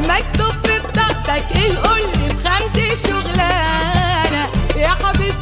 مكتوب في بطاقتك إيه قولي في خانتي شغلانة. يا حبيبي